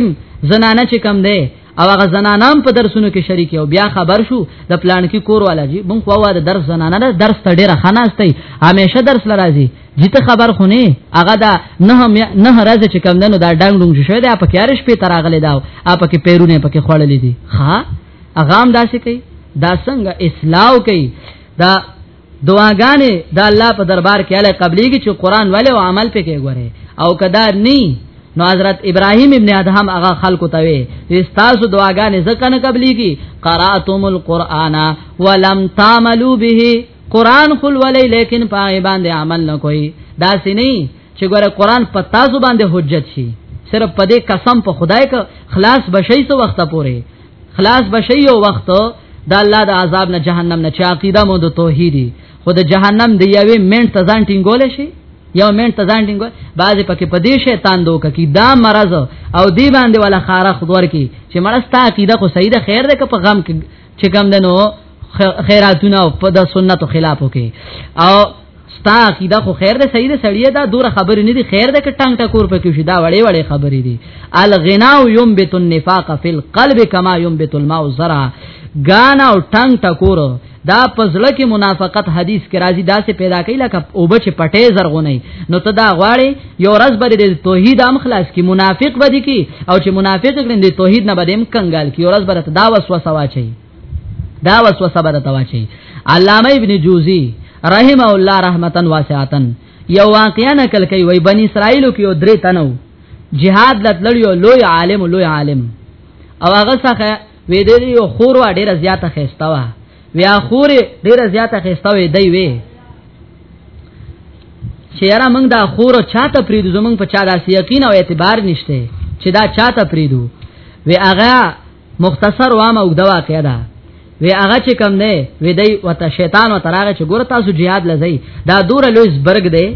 زنانه چې کم ده او هغه زنانام په درسونو کې شریک او بیا خبر شو د پلان کې کور والا جی مونږ خو واره درس زنانه نه درس ته ډیره خناستي همیشه درس لراځي جته خبر خو نه هغه دا نه نه راځي چې کم دنو دا ډنګ ډنګ شوی دا په کارش په تراغله دا اپ کې پیرونه پکې خړلې دي ها اغام داسې کوي دا څنګه اسلام کوي دا دعاګانې د الله په دربار کې اله قبليږي چې قران والے او عمل پې کې غوري او کدا ني نو حضرت ابراهيم ابن ادهم هغه خلکو ته وي استاسو دعاګانې ځکه نه قبليږي قراتم القرآن ولم تعملوا به قران خل ولې لیکن پای باندې عمل نه کوي دا سینې چې ګوره قران په تاسو باندې حجت شي صرف په دې قسم په خدای ک خلاص بشي سو وخت پورې خلاص بشي یو وخت د الله د عذاب نه جهنم نه چا عقیده مو د توحیدی خو د جهنم دی یوې منټ ته ځان ټینګول شي یو منټ ته ځان ټینګول بعض پکې په دې شیطان دوک کی دا مرز او دی باندې ولا خارخ دور کی چې مرز تا عقیده خو صحیح ده خیر ده که په غم کې چې کم دنو خیراتونه په د سنتو خلاف وکي او ستا عقیده خو خیر ده صحیح ده سړی دا دوره خبرې نه دي خیر ده ک ټنګ ټکور پکې شي دا وړې وړې خبرې دي الغنا ينبت النفاق في القلب كما ينبت الماء الزرع غانا او ټنګ ټکور دا پزړه کې منافقت حدیث کې راځي دا سه پیدا کړي لکه او بچ پټې زرغونې نو ته دا غواړي یو رز بری د توحید هم خلاص کی منافق بدی کی او چې منافق کړي د توحید نه بدیم کنګال کی یو رز برته دا وسوسه واچي دا وسوسه به درته واچي علامه ابن جوزی رحمه الله رحمتن واسعتن یو واقعا نقل کوي وای بنی اسرائیل کې یو درې تنو jihad لټلړ یو لوی عالم لوی عالم او هغه څخه وې دې یو خور وا ډیره زیاته خستا وا بیا خور ډیره زیاته خستا وې دی وې چې یاره موږ دا خور چاته پریدو زمونږ په چا داسې یقین او اعتبار نشته چې دا چاته پریدو وی هغه مختصر وامه او د واقعیا ده وی هغه چې کم نه وی دی وته شیطان او تراغه چې ګور تاسو jihad لزی دا دور لوی زبرګ دی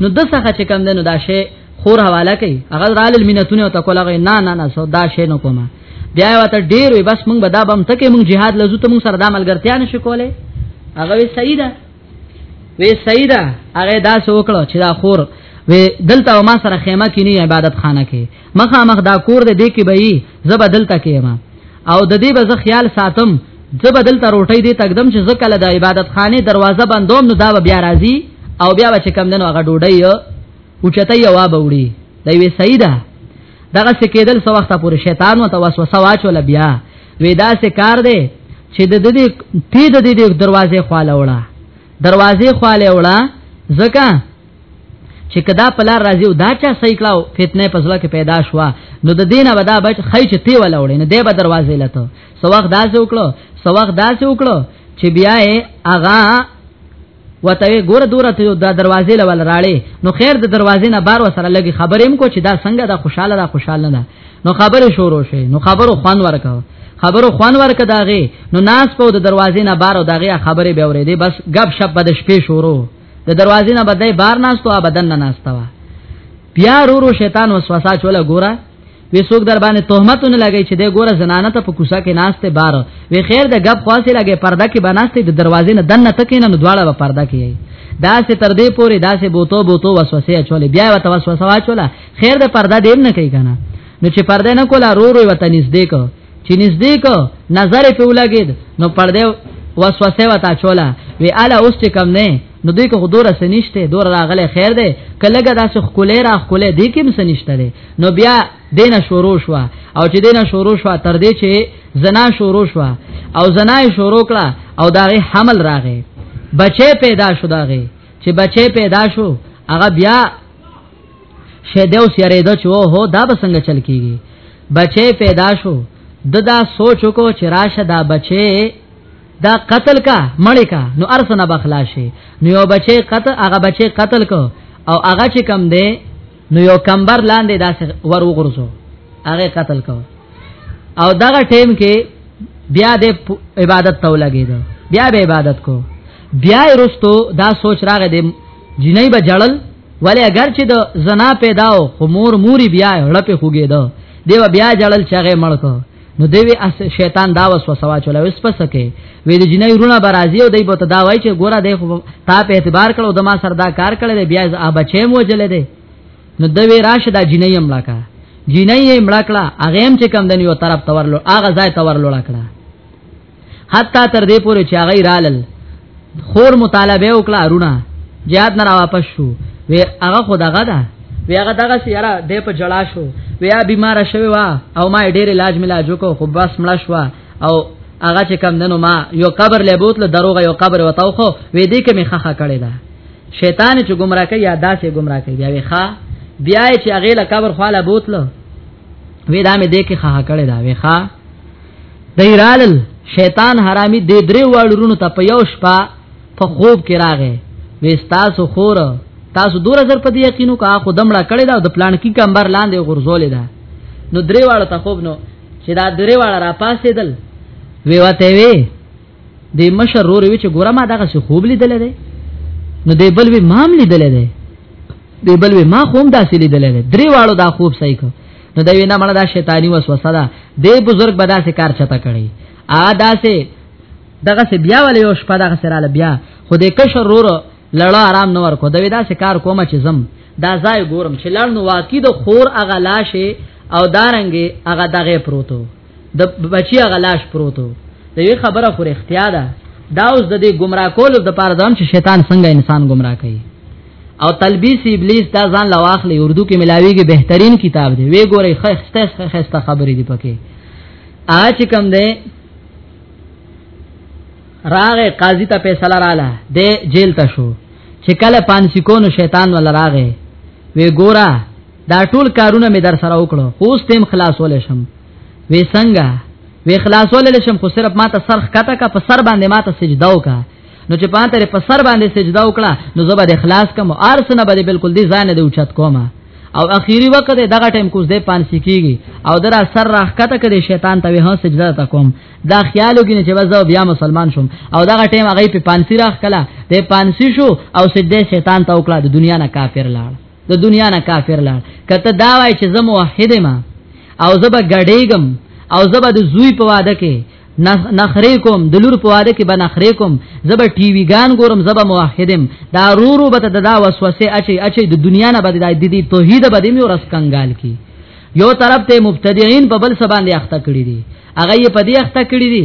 نو د څخه چې کم نه نو دا شی خور حواله کوي هغه رال المنتونه ته کولاغه نه نه نه سو دا شی نو کومه بیا وته ډیر وی بس مونږ بدا بم تکه مونږ jihad لزو ته مونږ سره د عملګرتیا نشو کوله هغه وی صحیح ده وی صحیح ده هغه دا سو وکړو چې دا خور وی دلته ما سره خیمه کې نه عبادت خانه کې مخه مخ دا کور دې کې به یې زبدل تکې ما او د دې به خیال ساتم زبدل ته روټي دې تقدم چې زکل د عبادت خانه دروازه بندوم نو دا بیا راځي او بیا چې کم دنو هغه ډوډۍ او چته یې وا بوړي دا وی سیدا دغه سکیدل سو وخت پورې شیطان وته وسوسه واچول بیا ودا سه کار دی چې د دې تی د دې دروازې خاله وړه دروازې خاله وړه زکه چې کدا پلار راځي او دا چا صحیح کړه فتنه په ځل کې پیدا شو نو د دینه ودا بچ خی چې تی ولا وړي نه دی به دروازې لته سو وخت داسې وکړو سو وخت داسې وکړو چې بیا یې اغا وته ګور دوره ته د دروازې لول راړې نو خیر د دروازې نه بار وسره لګي خبرېم کو چې دا څنګه دا خوشاله دا خوشاله نه نو خبره شروع شي نو خبرو خوان ورکاو خبرو خوان ورک داغه نو ناس په د دروازې نه بار او داغه خبره به اورېدې بس غب شپ بد شپې شروع د دروازې نه بدای بار ناستو ابدن نه ناستوا بیا رورو شیطان وسوسه چوله ګوره وی څوک در باندې تهمتونه لګی چې د ګوره زنانه ته په کوسه کې ناشته بار وی خیر د غب خاصه لګی پرده کې بناسته د دروازې نه دنه تکې نه دواړه په پرده کې دا سه تر دې پوري دا سه بوتو بوتو وسوسه چولې بیا وته وسوسه واچوله خیر د پرده دیم نه کوي کنه نو چې پرده نه کوله رو رو وته نږدې کو چې نږدې کو نظر په ولګید نو پردې وسوسه وتا چولا وی الا اوس چې کم نه نو دوی کو دوره سنشته دوره راغله خیر ده کلهګه داس خولې را خولې دې کېم سنشته ده نو بیا دینه شروع شو او چې دینه شروع شو تر دې چې زنا شروع شو او زنا شروع کړه او داغه حمل راغې بچې پیدا شو داغه چې بچې پیدا شو هغه بیا شه دیو سیاره دا چې هو دا به څنګه چل کیږي بچي پیدا شو د دا سوچ کو چې راشه دا بچي دا قتل کا مړی کا نو ارسنه بخلاشي نو یو بچي قتل هغه بچي قتل کو او هغه چې کم دی نو یو کمبر لاندې داسې ور وغورځو هغه قتل کو او دغه ټیم کې بیا د عبادت تو لګیدو بیا به عبادت کو بیا رستو دا سوچ راغې د جنۍ به جړل ولی اگر چې د زنا پیداو خو مور موري بیا هړپه خوګې ده دیو بیا جړل چغه مړکو نو دیوی اس شیطان دا وسوسه واچول اوس پس کې وې د جنې رونه برازي او دی بوت دا وای چې ګوره دی خو تا په اعتبار کړو د ما سر دا کار کړل بیا ز ا بچې مو جل دی نو دوی راشه دا جنې هم لاکا جنې یې مړکړه اغه هم چې کم دنیو طرف تورلو اغه ځای تورلو لاکړه حتی تر دې پورې چې هغه رالل خور مطالبه وکړه ارونه جهاد نه را واپس شو وی هغه خدغه ده وی هغه دغه سیاره د په جړا شو ویا بیمار شوی وا او ما ډیر علاج ملا جوکو خو بس مړ شو او هغه چې کم دنو ما یو قبر له بوتله دروغه یو قبر وتاو خو وې دې کې می خخه کړی دا شیطان چې گمراه کوي یا داسې گمراه کوي بیا وی ښا بیا چې هغه له قبر خاله بوتله وې دا مې دې کې خه کړې دا وې ښا دیرال شیطان حرامي دې درې وړونو ته په یو شپه په خوب کې راغې وې تاسو خور تاسو دور زر په دې یقینو کا خو دمړه کړې دا د پلان کې کمبر لاندې غرزولې دا نو درې واړه ته خوب نو چې دا درې واړه را پاسېدل وی وته وی د مشر رور وی چې ګوره ما دغه څه خوب لیدل دی نو دی بل وی مام لیدل دی دی بل وی ما خوم داسې لیدل دی درې واړو دا خوب صحیح کو نو دا وینا مړه دا شیطانی وسوسه ده دی بزرگ به داسې کار چتا کړی ا داسې دغه سه بیا ولې یو شپه دغه سره بیا خو دې کشر رور لړ آرام نه ورکو دا ودا سه کار کوم چې زم دا ځای ګورم چې لړ نو واقع د خور اغه لاشه او دارنګي اغه دغه پروتو د بچي غلاش پروتو د یو خبره خور اختیار ده دا اوس د دې گمراه کولو د پاره دام چې شیطان څنګه انسان گمراه کوي او تلبیس ابلیس دا ځان لواخلې اردو کې ملاویږي بهترین کتاب دی وی ګوري خسته خسته خبرې دی پکې آج کم دی راغه قاضی ته فیصله رااله د جیل ته شو چې کله پانسیکونو شیطان ول راغه وی ګورا دا ټول کارونه می در سره وکړو اوس تیم خلاص ول شم وې څنګه وې خلاص ول شم خو صرف ما ته سرخ کته کا په سر باندې ما ته سجده وکا نو چې پاتې تر په سر باندې سجده وکړه نو زبر د اخلاص کوم ارس نه بده بالکل دی ځان دې اوچت کومه او اخیری وخت دغه ټیم کوز دې پانسی کیږي او درا سر راخ کته کړي شیطان ته وه سجده تا کوم دا خیالو کې چې بس بیا مسلمان شوم او دغه ټیم هغه په پانسی راخ کلا دې پانسی شو او سجده شیطان ته وکړه د دنیا نه کافر لاړ د دنیا نه کافر لاړ کته دا وای چې زه موحد ما او زه به ګډېګم او زه به د زوی په واده کې نخرې کوم د لور په واده کې به نخرې کوم زه به ټي وي ګان ګورم زه به موحدم دا رورو به ته دا وسوسه اچي اچي د دنیا نه به د دې توحید به دې مې ورس کنګال کی یو طرف ته مبتدعين په بل سبان دي اخته کړی دي هغه یې په دې اخته کړی دي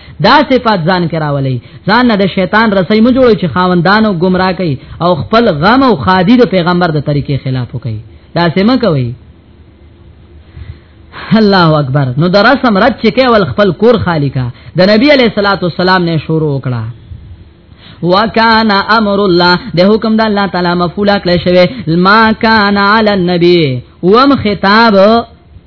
دا صفات ځان کې راولي ځان نه د شیطان رسۍ مو جوړوي چې خاوندانو گمراه کوي او خپل غم او خادي د پیغمبر د طریقې خلاف کوي دا سم کوي الله اکبر نو در رسم رد چې کې ول خپل کور خالی کا د نبی علی صلوات والسلام نه شروع وکړه وکانا امر الله د حکم د الله تعالی مفعول کړی شوی ما کان علی النبی وم خطاب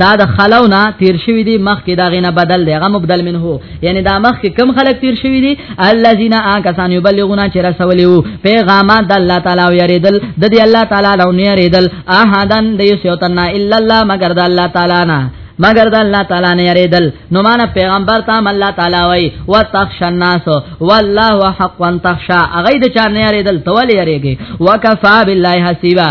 دا د خلونه تیر شوی دی مخ کې دا غینه بدل دی غو مبدل منه یعنی دا مخ کې کم خلک تیر شوی دی الذين اکسان یبلغون چې رسولیو پیغامات د الله تعالی او یریدل د دې الله تعالی له نه یریدل احدن د یوتنا الا الله مگر د الله تعالی نه مگر د الله تعالی نه یریدل نو مان پیغمبر تام الله تعالی وای وتخش الناس والله حق وان تخشا اغه د چا نه یریدل تول یریږي وکفا بالله حسیبا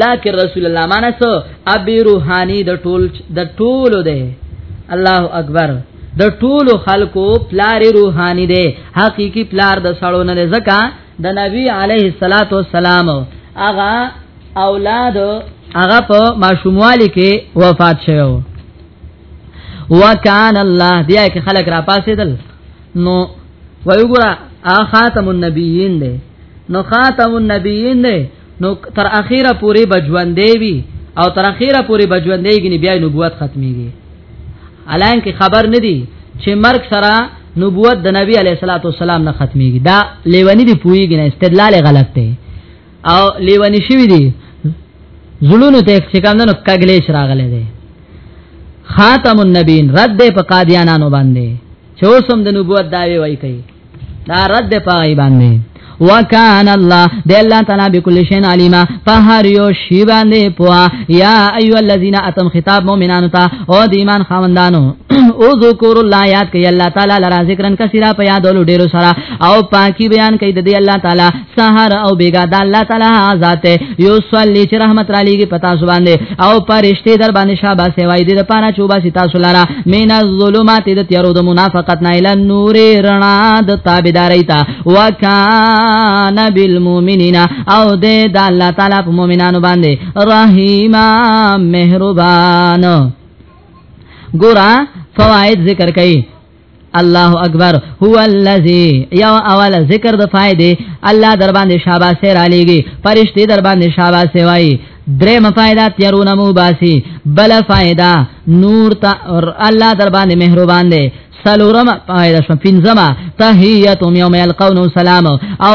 لاک رسول الله معنا سو ابي روحاني د ټول د ټولو ده الله اکبر د ټولو خلکو پلار روحاني ده حقيقي پلار د سړو نه زکا د نبي عليه الصلاه والسلام اغا اولاد اغا په ماشوموالي کې وفات شوی وکان الله بیا کې خلک را پاسېدل نو وایو ګره ا خاتم النبیین دی نو خاتم النبیین دی نو تر اخیره پوری بجوندې وی او تر اخیره پوری بجوندې غنی بیا نبوت ختميږي الان کې خبر ندی چې مرګ سره نبوت د نبی علیه الصلاۃ والسلام نه ختميږي دا لیونی دی پویږي نه استدلال غلط دی او لیونی شوی دی زړونو ته چې کوم نو کګلیش راغله دی خاتم النبیین رد په قادیانانو باندې چې اوسم د نبوت داوی وای کوي دا رد په ای باندې وکان الله د الله تعالی بكل شيء عليما په هر یو شی باندې پوا یا ایو الذین اتم خطاب مؤمنانو ته او د ایمان خوندانو او ذکر الله یاد کوي الله تعالی لرا ذکرن کثیرا په یادولو ډیرو سره او پاکي بیان کوي د الله تعالی سحر او بیگا د الله تعالی ذات یو صلی چې رحمت را لېږي پتا سو باندې او پرشته در باندې شابه سیوای دې پانا چوبا ستا سولارا مین الظلمات د تیارو د منافقت نه اله نور رڼا د تابعداري تا وکانا بالمؤمنین او دې د الله تعالی په مؤمنانو باندې رحیما مهربان ګورا فواید ذکر کړي الله اکبر هو الذی یو اول ذکر د فائدې الله در باندې شاباسه را لېږي فرشتي در باندې شاباسه وایي درې مفایده تیرونه مو باسي بل فائدہ نور تا الله در باندې مهربان دی سلورم فائدہ شو پنځمه تحیتهم یوم یلقون سلام او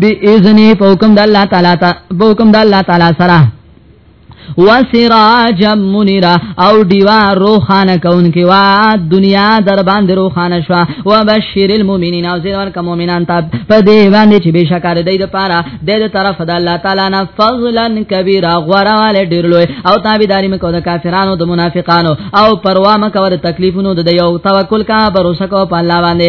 بی اذنه په حکم د الله تعالی ته په حکم د الله تعالی سره وسراج منیرا او دیوا روخانه کون کی وا دنیا در باندې روخانه شوا وبشر المؤمنین او زیر ورک مؤمنان ته په دی باندې چې بشکره دی د پاره د دې طرف د الله تعالی نه فضلا کبیره غوراله ډیر لوی او تابعداري مکو د کافرانو د منافقانو او پروا مکو د تکلیفونو د یو توکل کا باور وکاو په الله باندې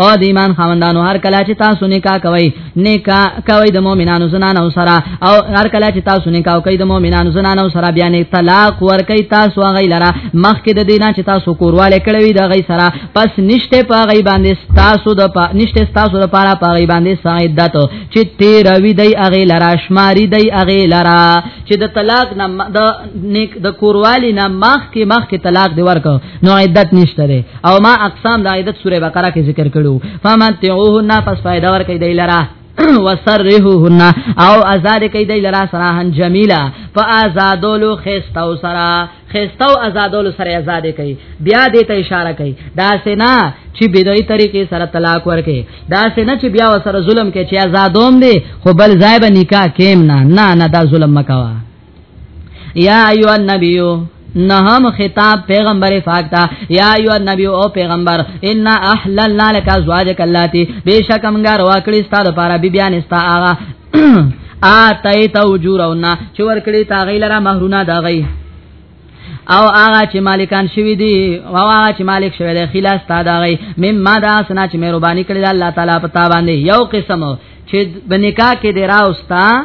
او د ایمان خاوندانو هر کله چې تاسو نکاح کوي نکاح کوي د مؤمنانو زنانو سره او هر کله چې تاسو نکاح کوي د مؤمنانو زنانو سره بیا نه طلاق ور کوي تاسو هغه لره مخکې د دینه چې تاسو کورواله کړوي د غي سره پس نشته په غي باندې تاسو د نشته تاسو د پاره په غي باندې سعادت چې تیر وی دی هغه لره شماري دی هغه لره چې د طلاق نه د نیک د کوروالی نه مخکې مخکې طلاق دی ورکو نو عدت نشته ده او ما اقسام د عدت سوره بقره کې ذکر کړو فمتعوهن پس فائدہ ور کوي دی لرا وسرههن او آزاد کوي دی لرا سراحن جمیلا فازادولو خستو سرا خستو آزادولو سره آزاد کوي بیا دې ته اشاره کوي دا سینا چې بدوی طریقې سره طلاق ورکي دا سینا چې بیا وسره ظلم کوي چې آزادوم دي خو بل ځای به نکاح کېم نه نه نه دا ظلم مکوا یا ایو النبیو نهم خطاب پیغمبر پاک تا یا ایو نبی او پیغمبر ان احللنا لك ازواجك اللاتي بشک امګه روا کړی ستاره لپاره بی بیان استا آغا آتای تا وجورونه چې ور کړی تا غیلره مہرونه دا غی او هغه چې مالکان شوی دی او هغه چې مالک شوی دی خلاص تا دا غي مم ما دا سنا چې مهرباني کړی الله تعالی په تا باندې یو قسم چې بنکا کې دی راوستا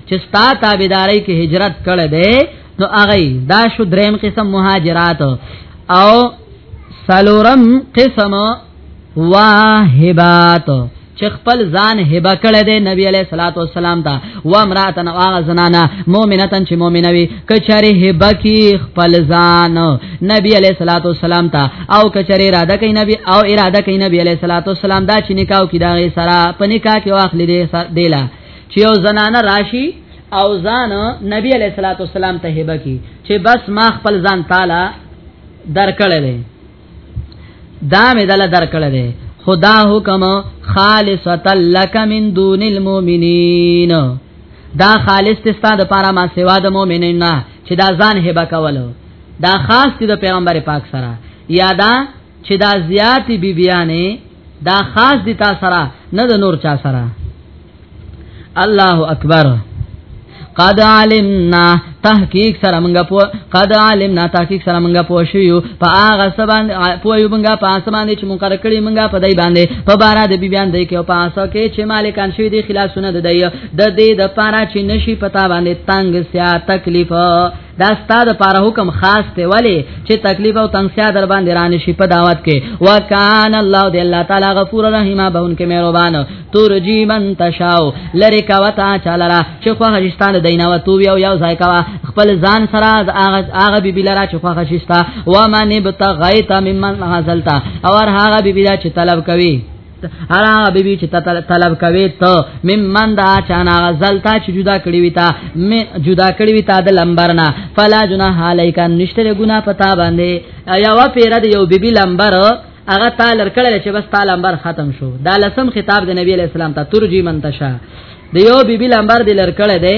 چې ستا تابعداري کې هجرت کړي دی نو هغه دا شو دریم قسم مهاجرات او سلورم قسم واهبات چې خپل ځان هبه کړی دی نبی علیہ الصلوۃ والسلام ته و امراتن واغ زنانا مؤمنتن چې مؤمنه وي کچری هبه کی خپل ځان نبی علیہ الصلوۃ والسلام ته او کچری اراده کوي نبی او اراده کوي نبی علیہ الصلوۃ والسلام دا چې نکاح کی دا سره په نکاح کې واخلې دی دیلا چې یو زنانه راشي او ځان نبی علیہ الصلوۃ والسلام ته هبه کی چې بس ما خپل ځان تعالی درکړل دی دا مې دل درکړل دی خدا حکم خالصۃ لک من دون المؤمنین دا خالص تستا د پاره ما سوا د مؤمنین نه چې دا ځان هبه کولو دا خاص دی د پیغمبر پاک سره یادا چې دا زیات بی بیانې دا خاص دي تا سره نه د نور چا سره الله اکبر قد علمنا تحقیق سره مونږه پو قد علمنا تحقیق سره مونږه پو شو په هغه سبان پو یو مونږه په اسمان چې مونږه کړی مونږه په دای باندې په بار د بی بیان دی کې او په اسو کې چې مالکان شوی دی خلاصونه د دی د دې د پاره چې نشي پتا باندې تنگ سیا تکلیف دا ستاد لپاره حکم خاص ته ولی چې تکلیف او تنگسیا در باندې رانه شي په دعوت کې وکان الله دی الله تعالی غفور رحیم بهون کې مهربان ترجی من تشاو لری کا وتا چالرا چې خو هجستان دینه و تو یو یو ځای کا خپل ځان سره هغه هغه بیبی لرا چې خو هجستا و من بتغیت ممن غزلتا اور هغه بیبی چې طلب کوي هر هغه بیبي چې طلب کوي ته ممن دا چانا غزلتا چې جدا کړی وي تا می جدا کړی وي تا د لمبرنا فلا جناح علیک نشتر ګنا پتا باندې یا وا پیر د یو بیبي لمبر هغه تعالی کړل چې بس تعالی لمبر ختم شو دا لسم خطاب د نبی علی السلام ته ترجی منتشا د یو بیبي لمبر د لر کړه دی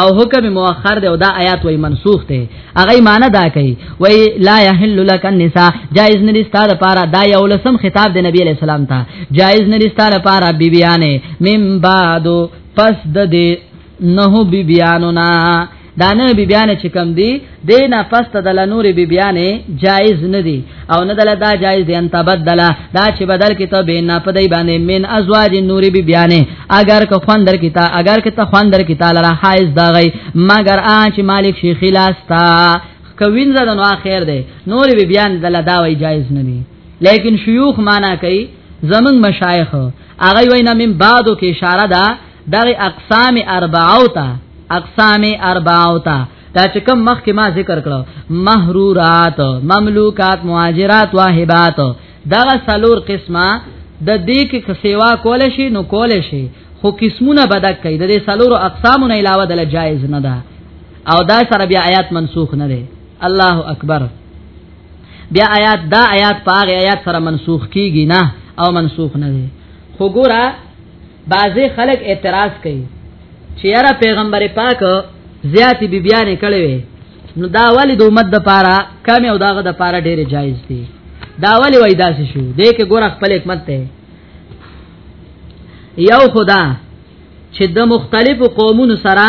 او حکم مؤخر دی او دا آیات وای منسوخ دی هغه معنی دا کوي وای لا یحل لك النساء جائز نه لستا د پاره دا یو لسم خطاب دی نبی علیہ السلام ته جائز نه لستا د پاره بیبیانه مم بعد پس د دې نه بیبیانو نه دا نه بیبیانه چې کم دی دینا پس ته دل نور بی بیانې جایز نه دی او نه دل دا جایز دی ان تبدل دا چې بدل کې ته بینا په دی باندې من ازواج نور بی بیانې اگر که خوندر کی تا اگر که ته خوندر کی تعالی را حائز دا غي مگر آ چې مالک شیخ لاستا کوین زده نو اخر دی نور بی بیان دل دا وی جایز نه دی لیکن شیوخ معنا کوي زمنګ مشایخ هغه وینا من بعدو کې اشاره ده دغه اقسام اربعه تا اقسام اربعه تا دا چې کوم مخ کې ما ذکر کړو محرورات مملوکات مهاجرات واهبات دغه سلور قسمه د دې کې سیوا کول شي نو کول شي خو قسمونه بدک کوي د دې سلور اقسام نه علاوه د جایز نه ده او دا سره بیا آیات منسوخ نه ده الله اکبر بیا آیات دا آیات پاغه آیات سره منسوخ کیږي نه او منسوخ نه ده خو ګوره بعضی خلک اعتراض کوي چې یاره پیغمبر پاک زیاتی بی بیان کړي وي نو دا ولی د امت د پاره کم او داغه د پاره ډېر جایز دي دا ولی وای داسې شو دې کې ګور خپل حکمت ته یو خدا چې د مختلفو قومونو سره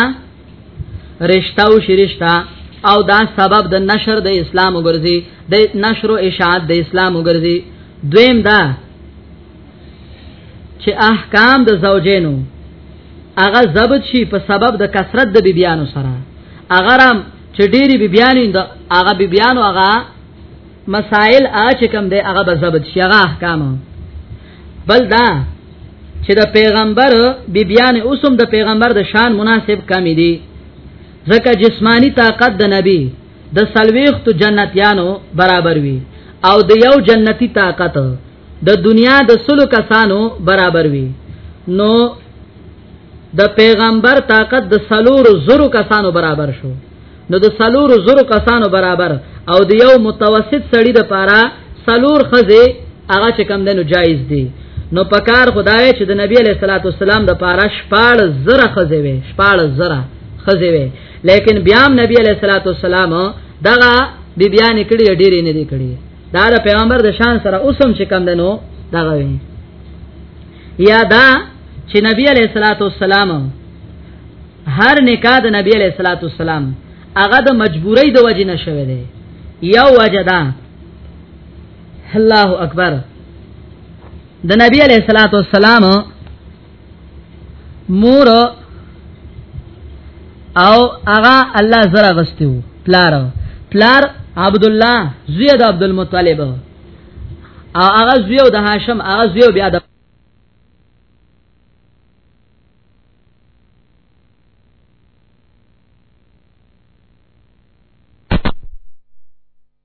رشتہ او شرشتہ او دا سبب د نشر د اسلام وګرځي د نشر او اشاعت د اسلام وګرځي دویم دا چې احکام د زوجینو هغه ضبط شي په سبب د کثرت د بیبیانو سره اگر هم چې ډېری بیبیانې د هغه بیبیانو هغه مسائل اچ کم دی هغه به ضبط شي هغه احکام بل دا چې د پیغمبر بیبیانې اوسم د پیغمبر د شان مناسب کم دي ځکه جسمانی طاقت د نبی د سلويخت جنتیانو برابر وي او د یو جنتی طاقت د دنیا د سلو کسانو برابر وي نو د پیغمبر طاقت د سلورو زرو کسانو برابر شو نو د سلورو زرو کسانو برابر او د یو متوسط سړی د پاره سلور خزه هغه چې کم دنو جایز دي نو پکار خدای چې د نبی علیہ الصلوۃ والسلام د پاره شپاړ زره خزه وي شپاړ زره خزه وي لیکن بیا نبی علیہ الصلوۃ والسلام دغه بیبیان کړي ډېرې نه دي کړي دا د پیغمبر د شان سره اوسم چې کم دنو دا غوي یا دا چې نبی علیہ الصلوۃ والسلام هر نکاح د نبی علیہ الصلوۃ والسلام هغه د مجبورۍ د وجې نشوي دی یو وجه دا الله اکبر د نبی علیہ الصلوۃ والسلام مور او هغه الله زرا غستو پلار پلار عبد الله زید عبد المطلب او هغه زیو د هاشم هغه زیو بیا د